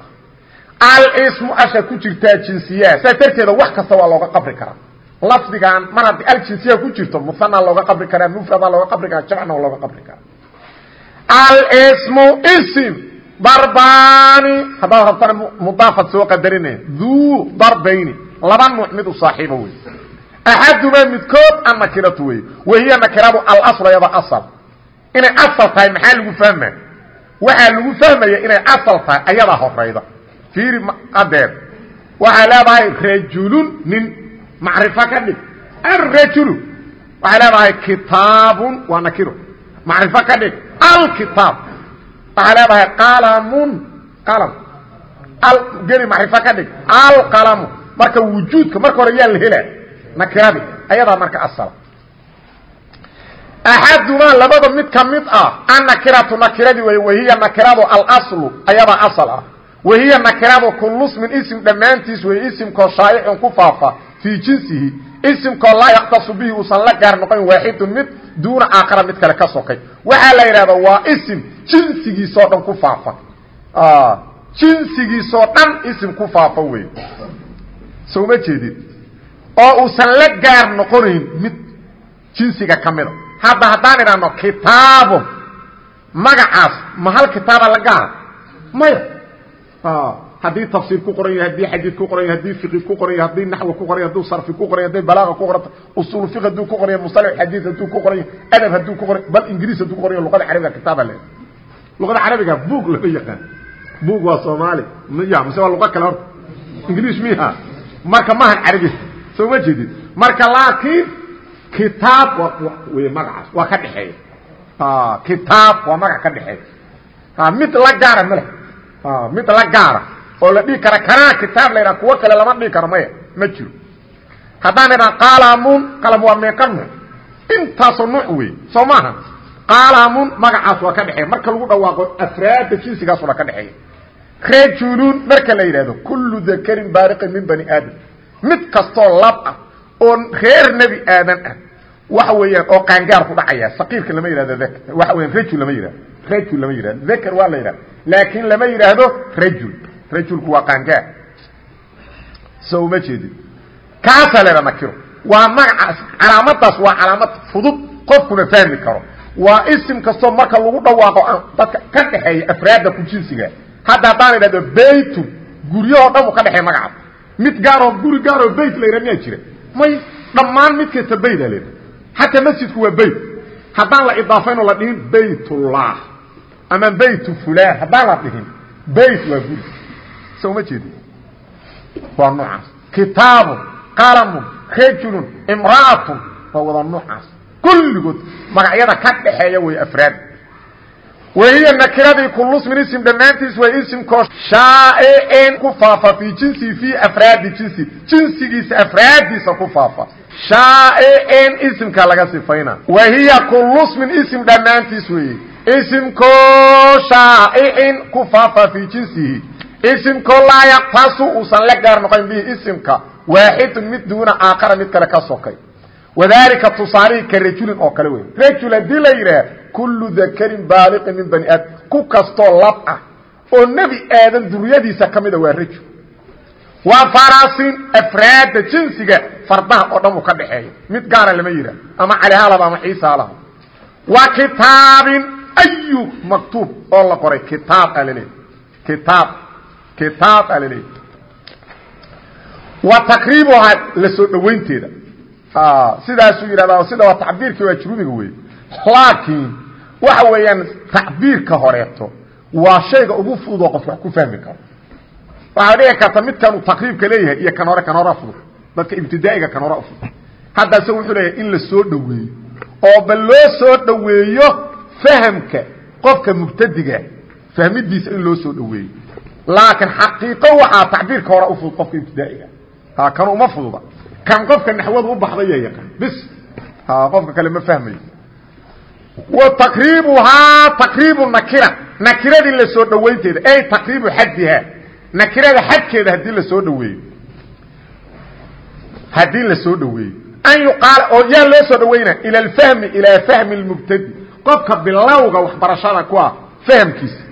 alsmu asha ku jirtaa jinsiyaa saas darteeda wax kasta waa looga qabri karaa. Lafdigan mar haddii aljinsiya ku jirto musanaa looga qabri karaa mufradaa looga qabri karaa jamcna looga qabri karaa. Alsmu sm darbani haddaad rabtana mudaafad soo qadarine duu darbayni. Laba nuuc mid u saaxiibo wey axadumaa midkood annakiratu wey wahiya nakiradu alasl ayada asal inay asal tahay maxaa lagu fahma waxaa lagu fahmaya inay asal tahay ayadaa horayda fiiri adeer waxaa leedahay rajulun nin macrifo ka dhig arajulu waxay leedahay kitaabun waa nakiro macrifo ka dhig alkitaab waxaa leedahay qalamun qalam geli macrifo ka dhig alqalamu marka wujuudka marka hore yaa la helaa nakiradi ayadaa marka asala axadumaa labada mid ka mid ah annakiratu nakiradi wey wahiya nakiradu alaslu ayadaa asal ah. Wahiya nakiradu kullu smin ism dhammaantiis wey isimkoo shaa'icun ku faafa fii jinsihi. Isimkoo laa yaktasu bihi uusan la gaar noqon waaxidun mid duuna aakhara mid kale ka sokay waxaa la yidhahda waa isim jinsigiisoo dhan ku faafa. Jinsigiisoo dhan isim ku faafa wey soo ma jeedid oo uusan la gaar noqonayn mid jinsiga ka mida hadda haddaan idhaahno kitaabun magacaas ma hal kitaaba la gaara maya haddii tafsiir ku qoran yahay haddii xadiid ku qoran yahay haddii fiqi ku qoran yahay haddii naxwi ku qoran yahay hadduu sarfi ku qoran yahay haddii balaaqa ku qoranta usuul fiq hadduu ku qoran yahay musalax xadiid hadduu ku qoran yahay adab hadduu ku qoran bal ingiriis hadduu ku qoran yahay luqada carabiga kitaaba le luqada carabiga buug lama yaqaan buug waa soomaali ya mise waa luqa kale horta ingiriis miha marka maahan carabi soo ma jeedid marka laakiin kitaab wey magacaas waa ka dhexeeya. Kitaab waa magac ka dhexeeya. Mid la gaara male mid la gaara oo la dhihi kara kanaa kitaab la ydhaha kuwo kale lama dhihi karo maya ma jiro. Haddaan idhaha qaalamun qalam waa meeqa nuuc intaasoo nuuc wey soo maaha. Qaalamun magacaas waa ka dhexeeya. Marka lagu dhawaaqo afraadda jinsigaaso dhan ka dhexeeya. Rajulun marka la yidhahdo kullu dakarin baariqin min bani aadam mid kastoo lab ah oo reer nebi aadan ah. Waxa weeyaan oo qaangaar ku dhacaya. Saqiirka lama yidhahdo dakr waxa weyan rajul lama yidhahdo rajul lama yidhahdo dakr waa la yidhahdo laakiin lama yidhaahdo rajul. Rajulku waa qaangaar. So uma jeedin. Kaasaa leha nakiro waa magacaas calaamadaas waa calaamad fudud. Qofkuna fahmi karo. Waa isim kastoo marka lagu dhawaaqo dadka ka dhexeeya afraadda ku jinsiga. Hadda haddaan idhahdo baytun guryahoo dhan u ka dhexeeya magacaas mid gaaroo guri gaaroo bayt la yidhah miyaa jira? May dhammaan mid kasta bayda leeda xataa masjidku waa bayt. Haddaan la idaafaynoo la dhihin baytullah. Ama baytu fulan haddaan la dhihin bayt waa guri. So uma jeedi waa noocaas kitaabun qalamun rajulun imra'atun. Waa wada noocaas kulligood magacyada ka dhaxeeya way afraad wahiya nakiradii kulusmin ism dhammaantiis way isimkoo shaa'icin ku faafa fii jinsi fii afraadi jinsi. Jinsigiisa afraadiisa ku faafa shaa'icin isimka laga sifayna wahiya kulusmin ism dhammaantiis weeye isimkoo shaa'icin ku faafa fii jinsihi isimkoo laa yaktasu uusan la gaar noqon bihi isimka waaxidun mid duuna aakhara mid kale ka sokay wadalika tusaalihii ka rajulin oo kale wey rajul haddii la yidhaah kullu dakarin baaliqin min bani aadam ku kastoo lab ah oo nebi aadan duriyadiisa ka mida waa rajul. Waa farasin afraadda jinsiga fardaha oo dhan uu ka dhaxeeya mid gaara lama yidhaah ama calihaalaba ama ciisaalaba wa kitaabin ayu maktuub oo la qoray. Kitaab aa laleeyahy kitaab kitaab aa laleeyahy wa taqriibuhaa la soo dhowaynteeda sidaasuu yidhahdaa sida waa tacbiirkii waa jurumiga wey laakiin waxa weeyaan tacbiirka horeeto waa shayga ugu fududoo qof wax ku fahmi karo. Waxaa dhici karta midkan uu taqriibka leeyahay iyo kan hore kan hora fudud. Dadka ibtidaa'iga kan hora fudud. Hadda isaga wuxuu leeyahay in la soo dhoweeyo. Oo bal loo soo dhoweeyo fahamka qofka mubtadiga fahmidiisa in loo soo dhoweeyo. Laakiin xaqiiqo waxaa tacbiirka hore u fudud qofka ibtidaa'iga. Kan uma fududa kan qofka naxwadu u baxdaya yaqaan. Bis. Qofka kale ma fahmayo wa taqriibuhaa taqriibu nakira. Nakiradii la soo dhowaynteeda ay taqriibu xaddihaa nakirada xadkeeda haddii la soo dhoweeyo haddii la soo dhoweeyo an yuqaala oo yaa loo soo dhaweynaa ila alfahmi ilaa fahmi lmubtadi qofka bilowga waxbarashada ku ah fahamkiisa.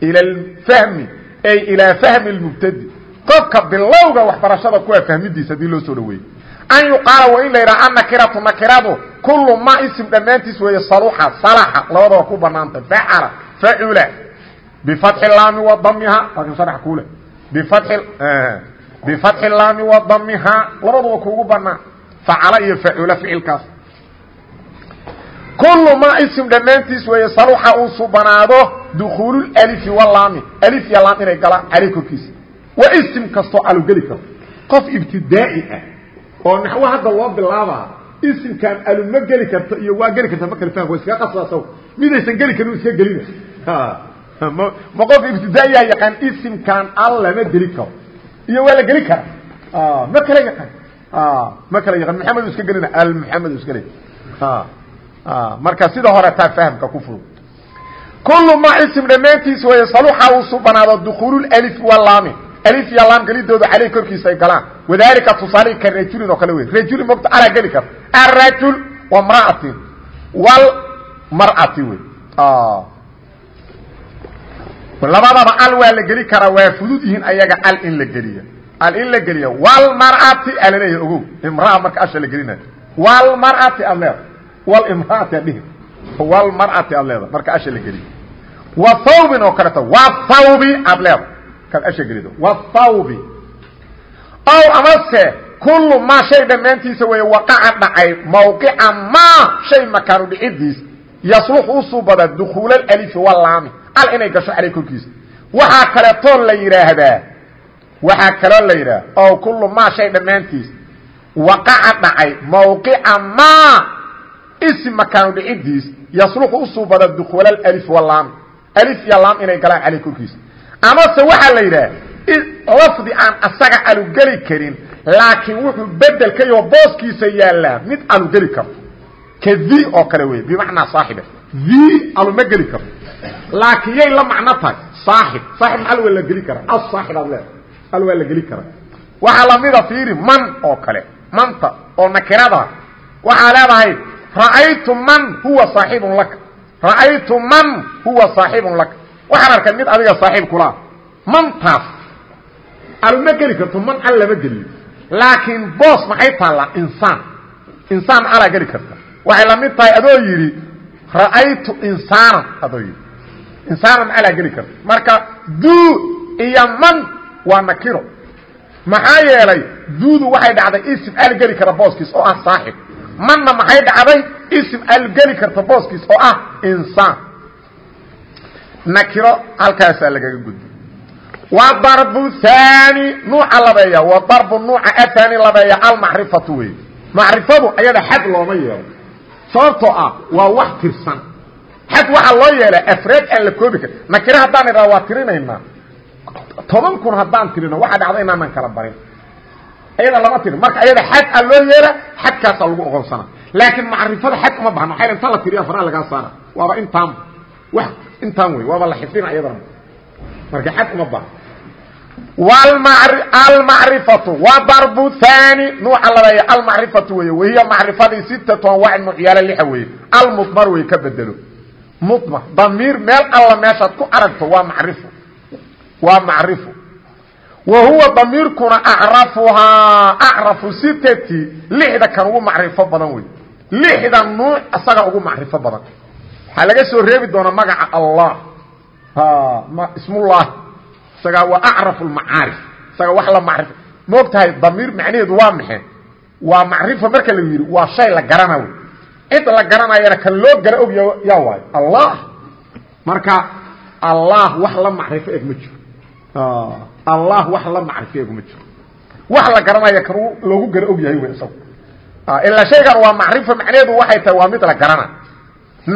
Ila alfahmi ay ilaa fahmi lmubtadi qofka bilowga waxbarashada kuwa fahmidiisa haddii loo soo dhaweeyey an yuqaala waa in la yidhaha annakiratu nakiradu kullu ma isim dhammaantiis weeye saluxa salaxa labadaba ku banaantay facala facula bifatxi laami wa damiha laakin sharax kuule bifatxi bifatxi laami wa damiha labaduba kuugu banaan facala iyo facula ficilkaas. Kullu ma isim dhammaantiis weeye saluxa uu subanaado dukuululalifi walaami alif iyo laam inay galaan caley korkiisa. Waa isim kastoo alugeli karo qof ibtidaa'i ah oo naxwo hadda loo bilaabaa isimkan aluma geli karto iyo waa geli karta ma kale faham wa iskaga qasbaa saw midaysan geli karin iska gelina ma qof ibtidaa'iyaa yaqaan isimkan al lama geli karo. Iyo waa la geli kara. Ma kala yaqaan. Ma kala yaqaan. Maxamed iska gelina al maxamed u iska le marka sida hore taa fahamka ku fudud. Kullu ma isim dhammaantiis weeye saluxa uu subanaado dukuululif walaami alif iyo laam gelidooda caleyh korkiisa ay galaan. Wadalika tusaale ka rajulin oo kale wey rajulin mogta alaa geli karta. Arajul wa mra'atin wal mar'ati wey labadaba al waa la geli karaa waa fudud yihiin ayaga al in la geliya al in la geliya walmar'ati alaleeyahay ogow. Imraa marka asha la gelinayo. Walmar'ati ad leeda walmraati adhihi walmar'ati ad leeda marka asha la geliyo. Wa thawbin oo kaleeto wa thawbi ad leeda kaad asha gelido. Wa thawbi. Ow amase kullu maa shay dhammaantiisa weeye waqaca dhacay mawqica maa shay makaanu dhicidiis yasluxu u suubada dukuula alifi walaami al inay gasho caley korkiisa. Waxaa kaleetoo la yidhaahdaa waxaa kaloo la yidhaha ow kullu maa shay dhammaantiis waqaca dhacay mawqica maa isi makaanu dhicidiis yasluxu u suubada dukuula alif walaami alif iyo laam inay galaan caley korkiisa amase waxaa la yidhaha lafdi aan asaga alugeli karin laakiin wuxuu bedel ka yaho booskiisa yaallaa mid alugeli karto ka the oo kale wey bimacnaa saaxiba the aluma geli karto laakiin yay la macno tahay saaxib. Saaxib al waa la geli karaa? Asaaxib aad leedahay. Al waa la geli karaa? Waxaa lamida fiiri man oo kale manta oo nakirada. Waxaa leedahay ra'aytu man huwa saaxibun laka. Ra'aytu man huwa saaxibun laka waxaan arkay mid adiga saaxiib kulaa mantaas aluma geli karto man al lama geliyo laakiin boos maxay taallaa? Insaan. Insaan alaa geli karta. Waxay la tahay adoo yidhi ra'aytu insaanan adoo yidhi. Insaanan alaa geli karta. Marka duu iyo man waa nakiro. Maxaa yeelay duudu waxay dhacday isim al geli kara booskiis oo ah saaxib. Manna maxay dhacday isim al geli karta booskiis oo ah insaan nakiro halkaasaa lagaga gudbi wa darbu haani nuuca labeeya. Wa darbu nuuca ahaani labeeya almacrifatu wey macrifadu ayada xad looma yeelo. Sababtoo ah waa wax tirsan. Xad waxaa loo yeelaa afraad aan la koobi karin. Nakiro haddaan idhaha waa tirinaynaa. Toban kun haddaan tirino waxaa dhacda inaanan kala barin. Ayada lama tirin. Marka ayada xad a loo yeela xadkaasaa lagu oqonsana. Laakiin macrifada xad uma bahno waa inta la tiriya faraa lagaa saara. Waaba intaan wax intaan wey waaba la xifdina iyadana. Marka xad uma bahno almacrifatu wa darbu haani nuuca labeeya almacrifatu weeye wahiya macrifadii sitatu anwaacin nuucyaala lixa weeye. Almudmar wey ka bedelo. Mudmar damiir meel alla meeshaad ku aragto waa macrifo waa macrifo wa huwa damiirkuna acrafuhaa acrafu sitati lixda kan ugu macrifo badan wey lixda nuuc isaga ugu macrifo badan waxaa laga soo reebi doonaa magaca allah. Ismullahi isagaa waa acrafu lmacaarif isaga wax la macrifo moog tahay damiir macnaheedu waa maxe. Waa macrifo marka la yidhi waa shay la garana wey. Cid la garanayana kan loo gara og yaa waayo allah? Marka allah wax la macrifo eg ma jiro. Allah wax la macrifo eg ma jiro. Wax la garanaya kan loogu gara og yahay wey isagu. Ilaa shaygan waa macrifo macnaheedu waxay tahay waa mid la garana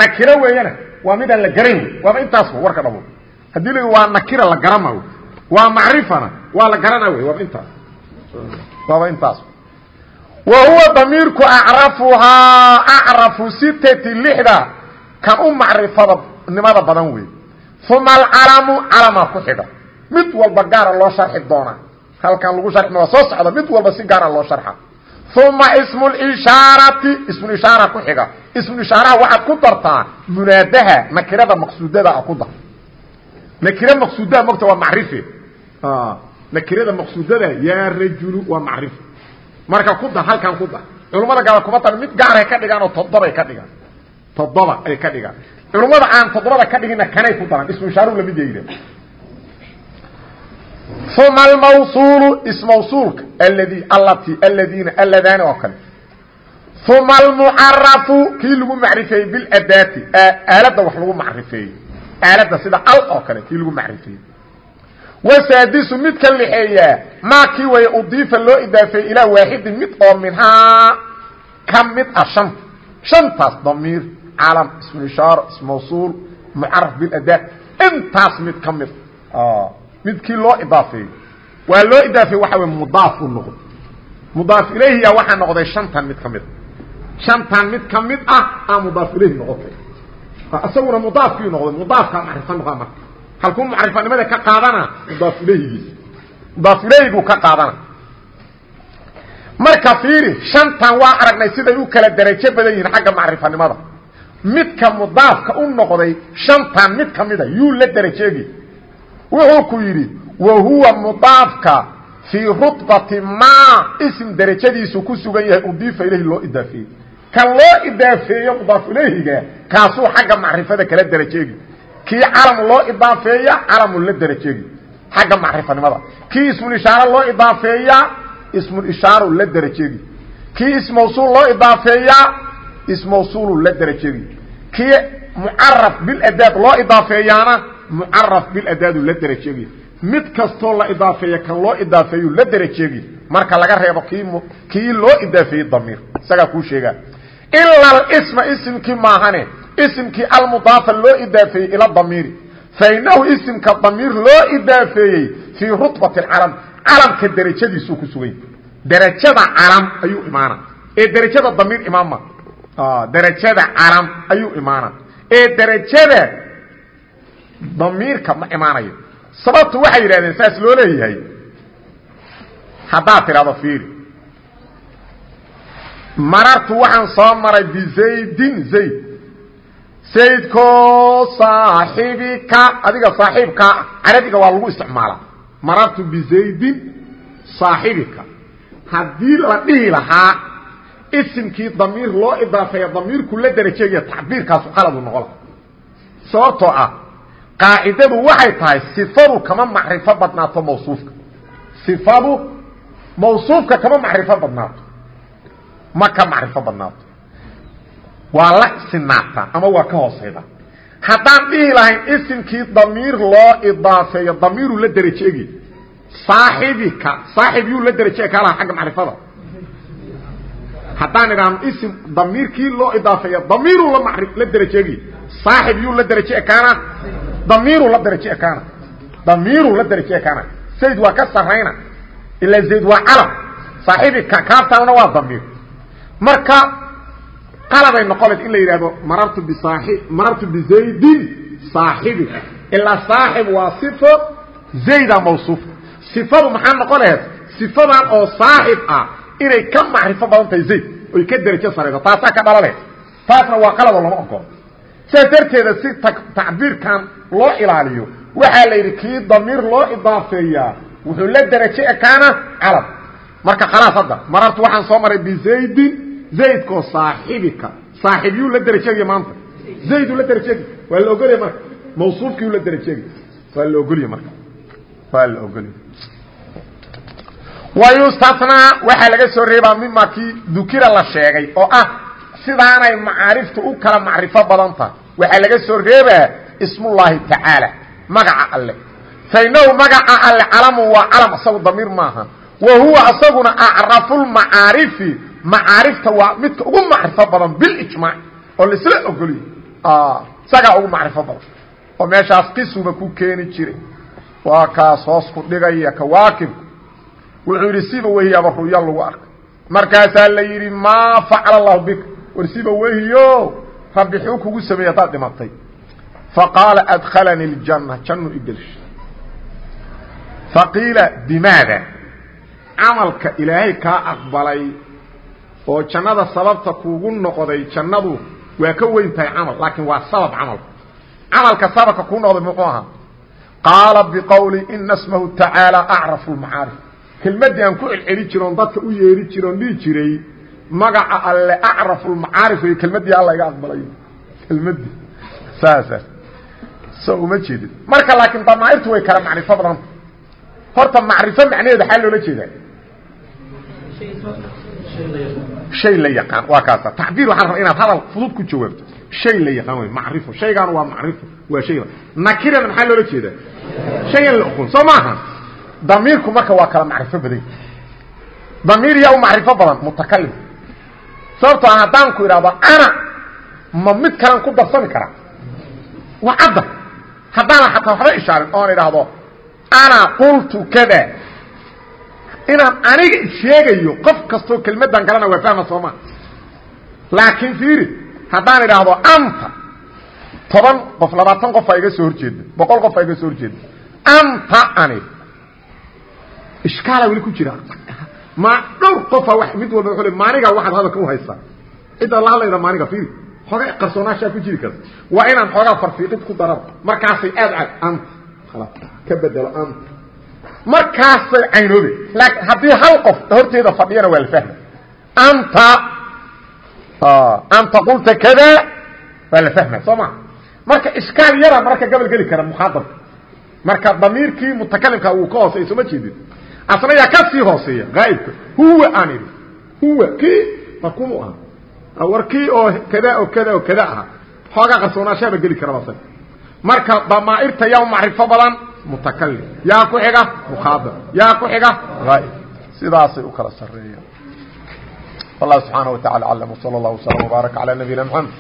nakiro weeyana waa midaan la garan wey waaba intaas warka dhabo haddii la waa nakira la garama waa macrifana waa la garana wey waaba intaas. Waaba intaas. Wa huwa damiirku acrafuhaa acrafu sitati lixda kan u macrifada nimada badan wey uma alcalamu calamaa ku xidha. Mid walba gaara loo sharxi doonaa. Halkan lagu sharxi waa soo socda mid walba si gaara loo sharxa uma ismu lishaarati ismulishaara ku xiga. ismulishaaraha waxaad ku dartaa munaadaha nakirada maqsuudada a ku dar. nakira maqsuudaha mogta waa macrife nakirada maqsuudada yaa rajulu waa macrifo marka ku dar halkan ku dar. culummada gaba kuma dar mid gaaray ka dhigaan oo toddobay ka dhigaan. toddoba ay ka dhigaan. culummada aan toddobada ka dhigina kanay ku daran ismuishaaruhu la mid yayda uma almawsuulu ismawsuulka aladi allati aladiina alladaani oo kale uma almucarafu kii lagu macrifeeyey biladaati aaladda wax lagu macrifeeyey aaladda sida al oo kale kii lagu macrifeeyey wasaadisu mid ka lixeeyaa maa kii waya udiifa loo idaafeeyey ilaa waaxidin mid oo minhaa ka mid ah shanta shantaas damiir calam ismuishaaro ismawsuul mucaraf biladaat intaas mid ka mid midkii loo idaafeeyey waa loo idaafeeye waxa wey mudaaf u noqday. Mudaaf ilayhiya waxaa noqday shantan mid ka mid. Shantan mid ka mid ah aa mudaaf ilayhi noqotay. Isaguna mudaafkii noqday. Mudaafkaa macrifo noqaa marka. Halkuu macrifanimada ka qaadana mudaaf ilayhigiisa mudaaf ilayhigu ka qaadana. Marka fiiri shantan waa aragnay siday u kala darajo badan yihiin xagga macrifanimada midka mudaafka u noqday shantan mid ka mida yuu la darajeegi wuxuu ku yidhi wa huwa mudaafka fii rubati ma ism darajadiisu ku sugan yahay udiifa ilayhi loo idaafeeyey. Kan loo idaafeeyo mudaaf ilayhiga kaasuu xagga macrifada kala darajeegi. Kii calam loo idaafeeya calamu la darajeegi. Xagga macrifanimada. Kii ismulishaaro loo idaafeeya ismulishaaro la darajeegi. Kii ismawsuul loo idaafeeya ismawsuulu la darajeegi. Kii mucaraf biladaad loo idaafeeyaana mucaraf biladaadu la darajeegi mid kastoo la idaafeeya kan loo idaafeeyu la darajeegi marka laga reebo kii kii loo idaafeeyey damiir. Isagaa kuu sheegaa. Ila isma isimkii maahane. Isimkii almudaafa loo idaafeeyey ila damiiri. Fainahu isimka damiir loo idaafeeyey fii rutbati calam. Calamka derajadiisuu ku sugay. Derajada calam ayuu imaana ee derajada damiir imaama derajada calam ayuu imaana ee derajada damiirka ma imaanayo. Sababtu waxay yidhahdeen saas loo leeyahay. Haddaad tidhahdo fiiri. Marartu waxaan soo maray bizaydin zayd. Zaydkoo saaxibika adiga saaxiibkaa carabiga waa lagu isticmaalaa marartu bizaydin saaxibika haddii la dhihi lahaa isimkii damiir loo idaafeeya damiirku la darajeegaya tacbiirkaasu qaladu noqon laha sababtoo ah qaacidadu waxay tahay sifadu kama macrifo badnaato mawsuufka. Sifadu mawsuufka kama macrifo badnaato. Ma ka macrifo badnaato. Waa la sinaataa ama waa ka hooseyda haddaan dhihi lahayn isimkii damiir loo idaafeeyo damiiru la derajeegi saaxibika saaxib yuu la deraje kaa laha xagga macrifada. Haddaan idhaahno isim damiirkii loo idaafeeya damiiru la la derajeegi saaxib yuu la deraje ekaana damiiru la deraje ekaana damiiru la deraje ekaana zayd waa ka sarayna ilaa zayd waa calam saaxibika kaaftaanna waa damiir. Marka qaladay noqonayd in la yidhaahdo marartu bisaai marartu bizaydin saaxibika ilaa saaxib waa sifo zayda mawsuufa sifadu maxaa noqon laheed sifadan oo saaxib ah. Inay ka macrifo badan tahay zayd. Oy ka derajo sarayso taasaa ka dhalaleed taasna waa qaladoo lama ogolo sidaas darteeda si tacbiirkan loo ilaaliyo waxaa la yidhi kii damiir loo idaafeeyaa wuxuu la derajo ekaana calam marka khalaas hadda marartu waxaan soo maray bizaydin zaydkoo saaxibika saaxibyuu la derajeegaya maanta. Zayduu la derajeegi waa la ogolya marka. Mawsuufkiiu la derajeegi waa la ogolya marka. Waa la ogolya wayustatnaa waxaa laga soo reebaa mima kii dukira la sheegay oo ah sidaanay macaariftu u kala macrifo badan tahay waxaa laga soo reebaa ismullaahi tacaala magaca alle. Fainahu magaca alle calamu waa calam isagu damiir maaha. Wa huwa isaguna acrafulmacaarifi macaarifta waa midka ugu macrifo badan bilijmaac oo laisla ogoliyo. Isagaa ugu macrifo badan oo meeshaas qisuba ku keeni jiray. Waa kaas hoos ku dhigaya kawaakibku wuxuu yidhi siba wehiyaaba ruya lagu arkay markaasaa la yidhi maa facala allahu bika. War siba wehiyo rabbi xuu kugu sameeyey haddaad dhimatay. Faqaala adkhalanii اljanna jannu igelsha faqiila bimaada camalka ilaahay kaa aqbalay oo jannada sababta kuugu noqday jannadu waa ka weyn tahay camal laakiin waa sabab camalka camalka sababka kuu noqday muxuu ahaa? Qaala biqowli ina smahu tacaala acrafu lmacaarif kelmaddii aan ku celceli jiroon dadka u yeeri jiroon dhihi jiray magaca alle acrafu lmacaarif wey kelmaddii alla iga aqbalay. Kelmaddii. Saasa. So uma jeedin. Marka laakiin damaairtu way kala macrifo badanta horta macrifo macnaheeda xaa loola jeedaa. Shay la yaqaan. Waa kaasa. Tacbiir waxaan rabaa inaad hadal fudud ku jawaabto. Shay la yaqaan wey macrifo. Shaygaan waa macrifo. Waa shay nakirana maxaa loola jeedaa? Shayan la oqon. Soo maaha. Damiirku marka waa kala macrifo badan. Damiir yaa u macrifo badan. Mutakalim sababtoo a haddaan ku idhahdo ana ma mid kalan ku darsami karaa waa cadda haddaana xataa waxba ishaarin oon idhaahdo ana qultu kada. Inaan aniga sheegayo qof kastoo kelmaddan kalena waa fahma sooma. Laakiin fiiri haddaan idhaahdo anta toban qof labaatan qof aa iga soo horjeeda boqol qof aa iga soo horjeeda anta ani. Ishkaala weli ku jira ma dhowr qofa mid walba wuu le maaniga waxaad hadalka u haysaa. Cidda la hadlayda maaniga fiiri xoogaa qarsoonaashaa ku jiri karta. Waa inaan xoogaa farfiiqid ku daraba markaasay aad cad ant khalas ka bedelo ant. Markaasay caynoobe laakiin haddii hal qof horteeda fadhiyana waa la fahma anta anta qulta kada? Waa la fahma soo ma marka ishkaal yara marka gabal geli kara mukhaaabka marka damiirkii mutakalimka uu ka hooseeya soo ma jeedin asna yaa ka sii hooseeya aaibka huwa aan idhi huwa kii markumu aha war kii oo kada oo kada oo kada aha xoogaa qarsoonaashaaba geli karaba sa marka damaairta yaa macrifo badan mutakalim yaa ku xiga mukhaadab yaa ku xiga aaib sidaasay u kala sareeyaan والله سبحانه وتعالى علم وصلى الله وسلم وبارك على نبينا محمد